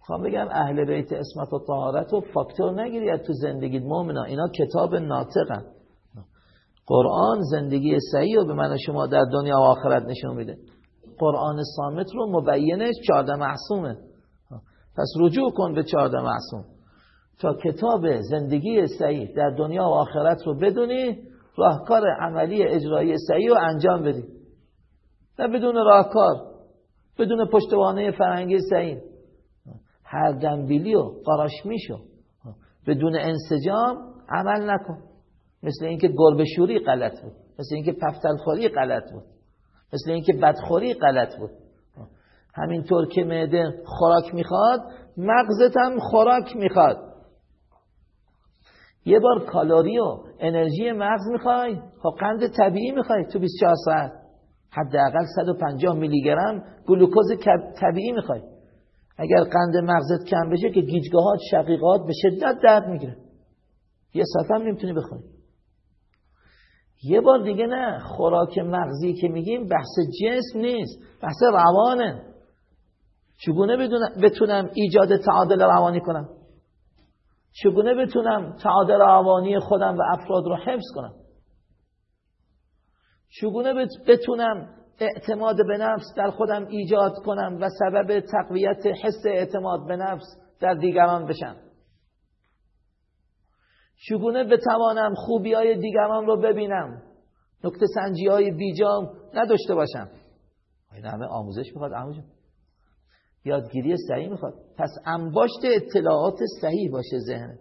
خواهم بگم اهل بیت اسمت و طهارت و فاکتور نگیرید تو زندگی. مومنا اینا کتاب ناطقن. قرآن زندگی صحیح رو به من شما در دنیا و آخرت نشون میده. قرآن سامت رو مبینش چهارده معصومه. پس رجوع کن به چهارده معصوم. تا کتاب زندگی صحیح در دنیا و آخرت رو بدونی راهکار عملی اجرایی صحیح رو انجام بدی نه بدون راهکار بدون پشتوانه فرهنگی صحیح هر دنبیلی و قراشمیشو بدون انسجام عمل نکن. مثل اینکه گربه شوری غلط بود. مثل اینکه پفتلخوری غلط بود. مثل اینکه بدخوری غلط بود. همینطور که معده خوراک می‌خواد مغزت هم خوراک می‌خواد. یه بار کالری و انرژی مغز می‌خوای. خب قند طبیعی می‌خوای تو 24 ساعت. حداقل 150 میلی گرم گلوکوز طبیعی می‌خوای. اگر قند مغزت کم بشه که گیجگاهات شقیقات به شدت درد می‌گیره. یه ساعت هم نمی‌تونی بخوری یه بار دیگه نه خوراک مغزی که میگیم بحث جسم نیست بحث روانه. چگونه بتونم ایجاد تعادل روانی کنم؟ چگونه بتونم تعادل روانی خودم و افراد رو حفظ کنم؟ چگونه بتونم اعتماد به نفس در خودم ایجاد کنم و سبب تقویت حس اعتماد به نفس در دیگران بشم؟ چگونه بتوانم خوبی های دیگران رو ببینم؟ نکته سنجی های بیجام نداشته باشم. این همه آموزش می‌خواد آموزش یادگیری صحیح می‌خواد. پس انباشت اطلاعات صحیح باشه ذهن.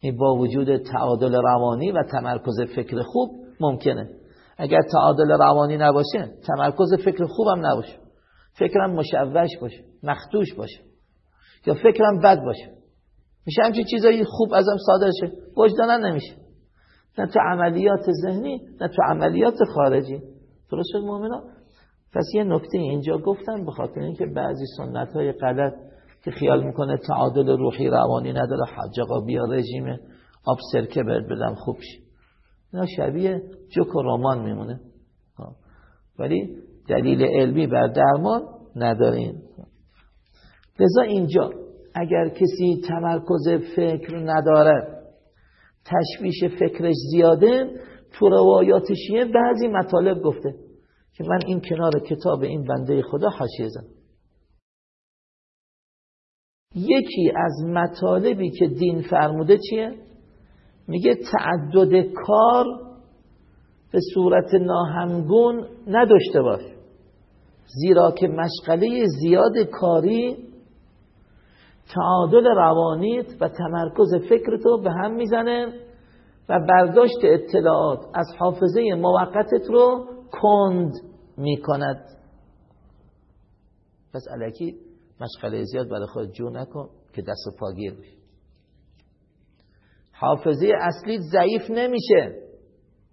این با وجود تعادل روانی و تمرکز فکر خوب ممکنه. اگر تعادل روانی نباشه تمرکز فکر خوبم نباشه. فکرم مشوش باشه مختوش باشه. یا فکرم بد باشه. میشه همچین چیزایی خوب ازم صادر شه. وجدانن نمیشه. نه تو عملیات ذهنی نه تو عملیات خارجی. درست شد مؤمنا پس یه نکته اینجا گفتم به خاطر اینکه بعضی سنت های غلط که خیال می‌کنه تعادل روحی روانی نداره حاج آقا بیا رژیم آب سرکه بهت بدم خوب شی اینا شبیه جوک و رمان میمونه. ولی دلیل علمی بر درمان نداریم. لذا اینجا اگر کسی تمرکز فکر نداره تشویش فکرش زیاده تو روایاتشیه بعضی مطالب گفته. که من این کنار کتاب این بنده خدا حاشیه زدم یکی از مطالبی که دین فرموده چیه؟ میگه تعدد کار به صورت ناهمگون نداشته باش. زیرا که مشغله زیاد کاری تعادل روانیت و تمرکز فکرتو به هم می‌زنه و برداشت اطلاعات از حافظه موقتت رو کند. می‌کند. پس علکی مشغله زیاد برای خود جو نکن که دست و پاگیر بشه. حافظه اصلی ضعیف نمیشه.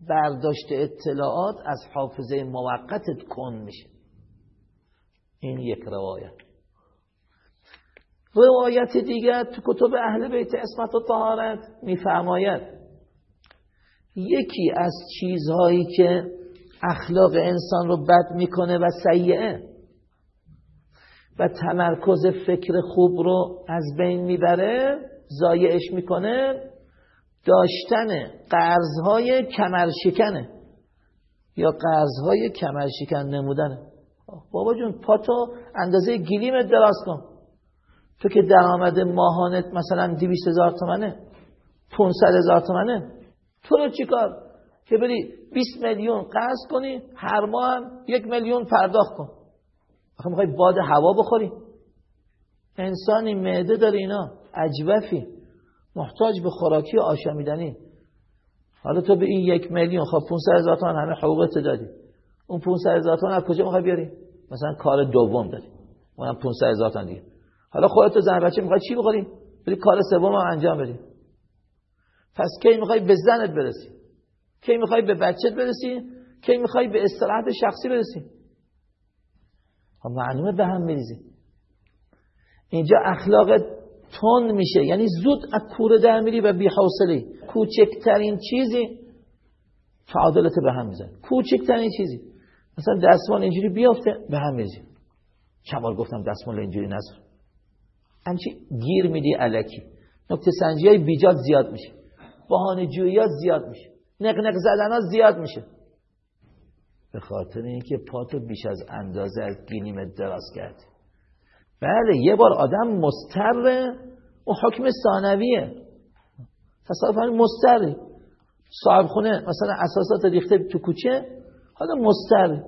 برداشت اطلاعات از حافظه موقتت کن میشه. این یک روایت. روایت دیگر تو کتب اهل بیت اسمت و طهارت میفرماید یکی از چیزهایی که اخلاق انسان رو بد می‌کنه و سیعه و تمرکز فکر خوب رو از بین می‌بره زایعش می‌کنه. داشتن قرضهای کمرشکنه یا قرضهای کمرشکن نمودنه. بابا جون پاتو اندازه گلیمت دراز کن. تو که درآمد ماهانت مثلا دیویست هزار تومنه 500 هزار تومنه تو رو چیکار؟ که بری 20 میلیون قرض کنی هر ماه هم یک میلیون پرداخت کن. آخه می‌خوای باد هوا بخوری؟ انسانی معده داره اینا. عجوفی. محتاج به خوراکی و آشامیدنی. حالا تو به این یک میلیون خب 500 هزار تومان همه حقوقت دادی. اون 500 هزار تومان از کجا می‌خوای بیاری؟ مثلا کار دوم داری. اونم 500 هزار تومان دیگه. حالا خودت تو زن بچه می‌خوای چی بخوری بری کار سوم هم انجام بدی. پس کی می‌خوای به زنت برسی؟ کی می‌خوای به بچت برسی کی می‌خوای به استراحت شخصی برسی. خب معلومه به هم میریزی. اینجا اخلاق تند میشه یعنی زود از کوره در میری و بی کوچکترین چیزی تعادلت به هم میزن کوچکترین چیزی. مثلا دستمال اینجوری بیافته به هم میریزی. چند گفتم دستمال اینجوری نذار همچی گیر میدی علکی. نکته سنجی های بیجاد زیاد میشه. بهانه جویات زیاد میشه. نقنق زدن ها زیاد میشه. به خاطر اینکه پاتو بیش از اندازه از گلیمت دراز کرد بله یه بار آدم مستره و حکم ثانویه. همین مستری صاحب خونه مثلا اساسات ریخته تو کوچه حالا مستر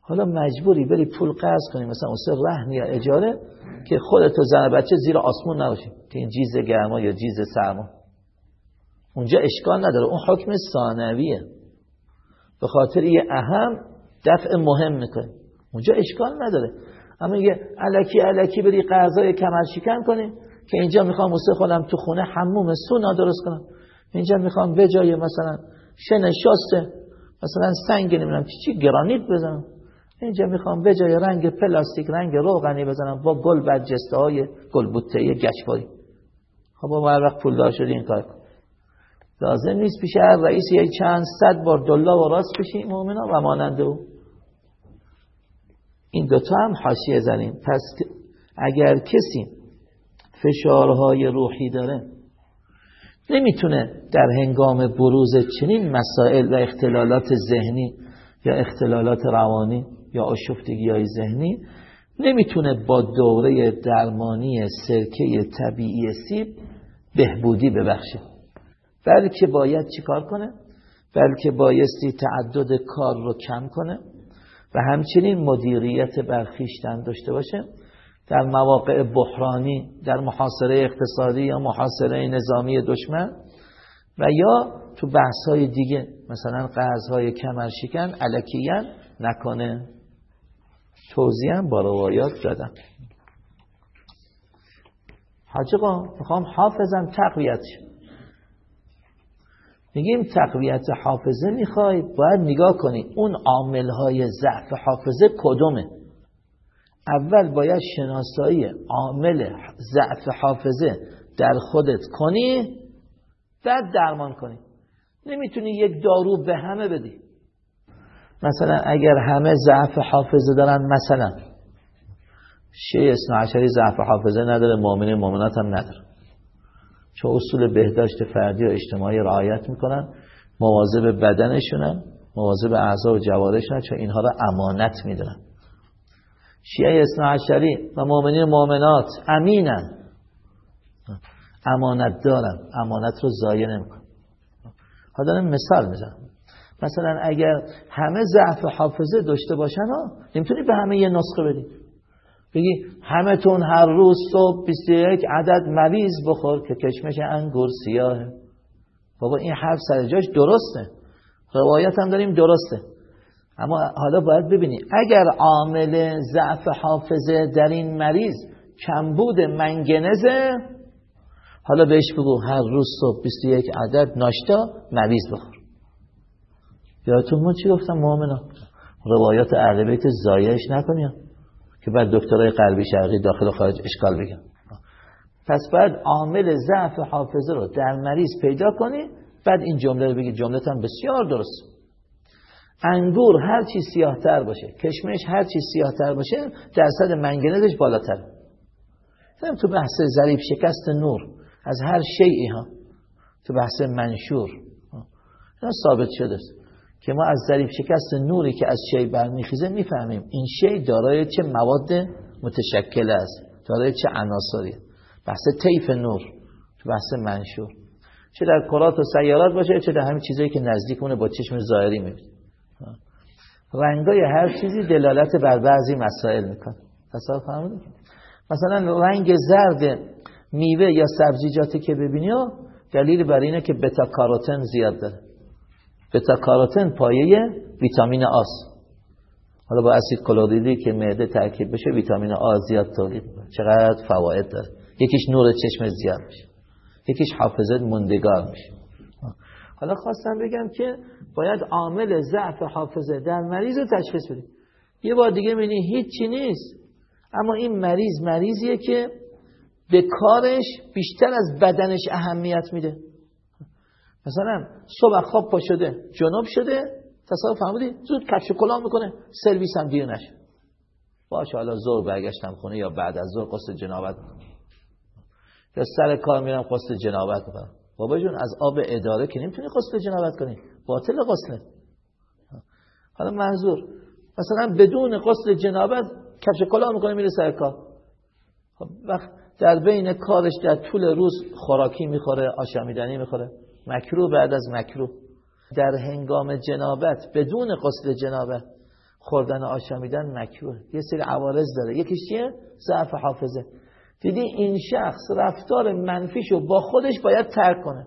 حالا مجبوری بری پول قرض کنی مثلا اون رهن یا اجاره که خودت و زن بچه زیر آسمون نباشی. که این جیز گرما یا جیز سرما. اونجا اشکال نداره. اون حکم ثانویه. به خاطر یه اهم دفع مهم می‌کنه. اونجا اشکال نداره. اما یه علکی علکی بری قرضای کمر شکن کنی که اینجا می‌خوام واسه خودم تو خونه حموم سونا درست کنم. اینجا می‌خوام به جای مثلا شن شسته مثلا سنگ نمی‌دونم چی گرانیت بزنم. اینجا می‌خوام به جای رنگ پلاستیک رنگ روغنی بزنم با گل برجسته های گل بوته گچباری خب با هر وقت پولدار شدی این کار کن. لازم نیست پیش هر رئیس یک چند صد بار دلا و راست بشی مؤمنا و مانند او. این دوتا هم حاشیه زنیم. پس اگر کسی فشارهای روحی داره نمی‌تونه در هنگام بروز چنین مسائل و اختلالات ذهنی یا اختلالات روانی یا آشفتگی های ذهنی نمی‌تونه با دوره درمانی سرکه طبیعی سیب بهبودی ببخشه. بلکه باید چیکار کنه؟ بلکه بایستی تعدد کار رو کم کنه و همچنین مدیریت برخیشتن داشته باشه. در مواقع بحرانی در محاصره اقتصادی یا محاصره نظامی دشمن و یا تو بحث های دیگه مثلا قرض های کمرشکن علکیان نکنه. توضیح با روایات دادم. حاجقا می‌خوام حافظم تقویت میگیم تقویت حافظه می‌خوای باید نگاه کنی. اون عامل های ضعف حافظه کدومه؟ اول باید شناسایی عامل ضعف حافظه در خودت کنی بعد درمان کنی. نمی‌تونی یک دارو به همه بدی. مثلا اگر همه ضعف حافظه دارن مثلا شیع اسنا ضعف حافظه نداره مؤمن مؤمنات هم نداره. چون اصول بهداشت فردی و اجتماعی رعایت می‌کنن مواظب بدنشونن مواظب اعضا و جوارشونن چون اینها را امانت می‌دونن. شیعه اسنا عشری و مؤمنین مؤمنات امینن. امانت دارن امانت رو ضایع نمیکن حالا دارم مثال می‌زنم. مثلا اگر همه ضعف حافظه داشته باشن ها نمی‌تونی به همه یه نسخه بدی. بگی همه تون هر روز صبح 21 عدد مریض بخور که کشمش انگور سیاهه. بابا این حرف سر جاش درسته. روایت هم داریم درسته. اما حالا باید ببینی اگر عامل ضعف حافظه در این مریض کمبود منگنزه حالا بهش بگو هر روز صبح 21 عدد ناشتا مریض بخور. یادتون من چی گفتم مؤمنا روایات اهل بیت زایش نکنیم که بعد دکترای قلبی شرقی داخل و خارج اشکال بگم. پس باید عامل ضعف حافظه رو در مریض پیدا کنی بعد این جمله رو بگی جمله هم بسیار درست. انگور هر چی سیاهتر باشه کشمش هر چی سیاهتر باشه درصد منگنزش بالاتر. تو بحث ظریف شکست نور از هر شیعی ها. تو بحث منشور. ثابت شده است. که ما از ظریف شکست نوری که از شی برمیخیزه می‌فهمیم این شی دارای چه مواد متشکل است دارای چه عناصری بحث طیف نور تو بحث منشور. چه در کرات و سیارات باشه چه در همین چیزایی که نزدیک اونه با چشم ظاهری می‌بینیم. رنگای هر چیزی دلالت بر بعضی مسائل می‌کنه. تصور فهمیدید مثلا رنگ زرد میوه یا سبزیجاتی که ببینی دلیل بر اینه که بتا کاروتن زیاد داره. بتا کاروتن پایه ویتامین آ حالا با اسید کلوریدی که معده ترکیب بشه ویتامین آ زیاد تولید چقدر فواید داره. یکیش نور چشم زیاد میشه. یکیش حافظت مندگار میشه. حالا خواستم بگم که باید عامل ضعف حافظه در مریض رو تشخیص بدیم. یه بار دیگه می‌بینی هیچی نیست. اما این مریض مریضیه که به کارش بیشتر از بدنش اهمیت میده. مثلا صبح خواب پا شده جنوب شده تصادف فهمیدی زود کفش کلام می‌کنه سرویس هم دیر نشه. باشه حالا زور برگشتم خونه یا بعد از زور قصد جنابت یا سر کار میرم قصد جنابت می‌کنم. بابا جون از آب اداره که نمی‌تونی قصد جنابت کنی. باطل قصد حالا منظور. مثلا بدون قصد جنابت کفش کلام می‌کنه میره سر کار. خب وقت در بین کارش در طول روز خوراکی می‌خوره آشامیدنی می‌خوره. مکروه بعد از مکروه. در هنگام جنابت بدون قصد جنابت خوردن آشامیدن مکروه. یه سری عوارض داره. یکیش چیه؟ ضعف حافظه. دیدی این شخص رفتار منفیشو با خودش باید ترک کنه.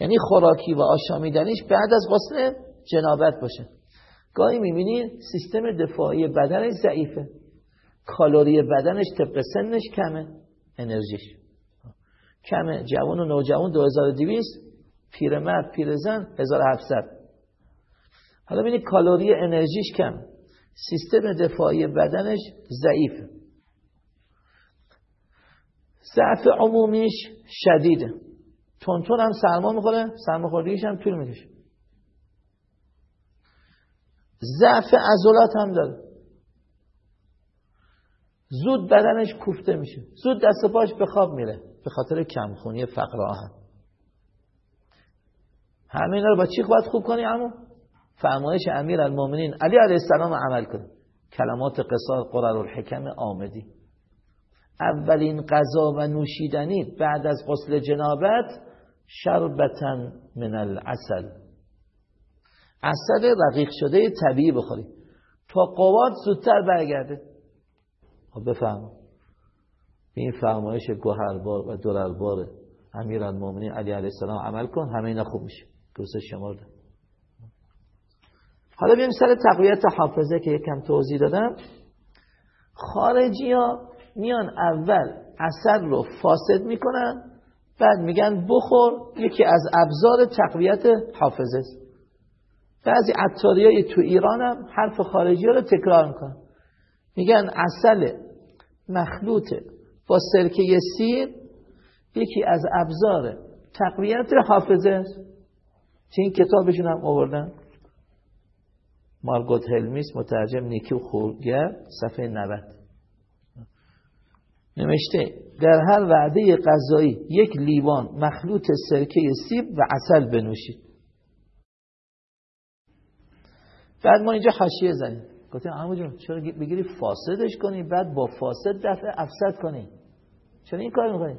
یعنی خوراکی و آشامیدنیش بعد از قصد جنابت باشه. گاهی می‌بینی سیستم دفاعی بدنش ضعیفه. کالری بدنش طبق سنش کمه. انرژیش. کمه جوان و نوجوان 2200 پیرمرد پیرزن 1700 حالا ببینید کالری انرژیش کم. سیستم دفاعی بدنش ضعیفه ضعف عمومیش شدیده تون هم سرما می‌خوره سرماخوردگیش هم طول می‌کشه. ضعف عضلات هم داره. زود بدنش کوفته میشه. زود دست پاش به خواب میره. به خاطر کمخونی فقر آهن همه اینا رو با چی باید خوب کنی عمو؟ فرمایش امیر المومنین علی علیه السلام عمل کنی کلمات قصار قرار الحکم آمدی. اولین غذا و نوشیدنی بعد از غسل جنابت شربتن من العسل. عسل رقیق شده طبیعی بخوری. تا قوات زودتر برگرده. خب بفهم این فرمایش گوهربار و درربار امیر المومنین علی علیه السلام عمل کن همه اینا خوب میشه. درست شمارده حالا بیم سر تقویت حافظه که یکم توضیح دادم. خارجی ها میان اول اثر رو فاسد می‌کنن بعد میگن بخور یکی از ابزار تقویت حافظه است. بعضی عطاری تو ایران هم حرف خارجی رو تکرار می‌کنن. میگن اصل مخلوط با سرکه سیر یکی از ابزار تقویت حافظه است. چه این کتابشون هم آوردن؟ مارگوت هلمیس مترجم نیکی خورگر صفحه 90 نوشته در هر وعده غذایی یک لیوان مخلوط سرکه سیب و عسل بنوشید. بعد ما اینجا حاشیه زنیم گفتیم عمو جون چرا بگیری فاسدش کنی بعد با فاسد دفع افسد کنی؟ چرا این کار می‌کنی؟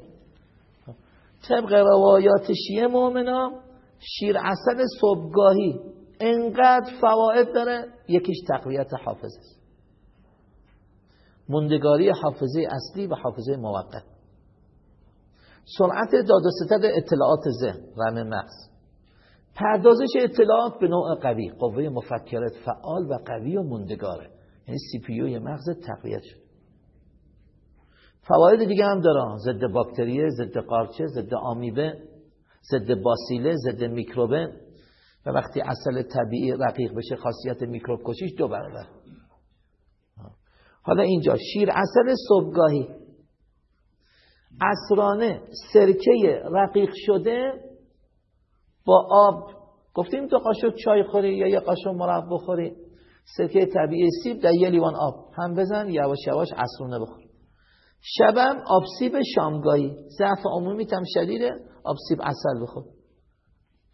طبق روایات شیعه مؤمنا شیر عسل صبحگاهی انقدر فواید داره یکیش تقویت حافظ است. مندگاری حافظه اصلی و حافظه موقت. سرعت داد و ستد اطلاعات ذهن رم مغز. پردازش اطلاعات به نوع قوی قوه مفکرت فعال و قوی و مندگاره یعنی سی پی مغز تقویت شد فواید دیگه هم داره. ضد باکتریه ضد قارچه ضد آمیبه ضد باسیله ضد میکروبه. و وقتی اصل طبیعی رقیق بشه خاصیت میکروب کشیش دو برابر. حالا اینجا شیر اصل صبحگاهی. اسرانه سرکه رقیق شده با آب. گفتیم دو قاشق چای خوری یا یه قاشق مرب بخوری؟ سرکه طبیعی سیب در یه لیوان آب. هم بزن یواش یواش اسرانه بخور. شبم آب سیب شامگاهی. ضعف عمومی تم شدیده. آب سیب اصل بخور.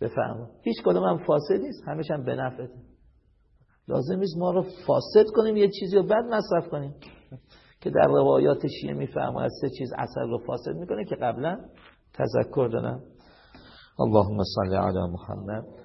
بفهمم هیچ کدوم هم فاسد نیست. همش هم به لازم نیست ما رو فاسد کنیم یه چیزی رو بعد مصرف کنیم. که در روایات شیعه می‌فهمه از سه چیز اثر رو فاسد می‌کنه که قبلا تذکر دادم. اللهم صل علی محمد